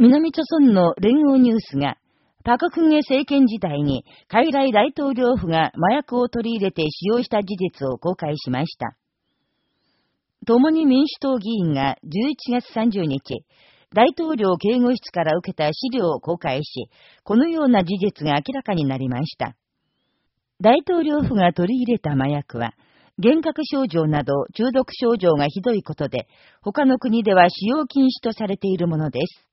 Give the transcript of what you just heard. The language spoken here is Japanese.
南朝村の連合ニュースが、パククンゲ政権時代に、海来大統領府が麻薬を取り入れて使用した事実を公開しました。共に民主党議員が11月30日、大統領警護室から受けた資料を公開し、このような事実が明らかになりました。大統領府が取り入れた麻薬は、幻覚症状など中毒症状がひどいことで、他の国では使用禁止とされているものです。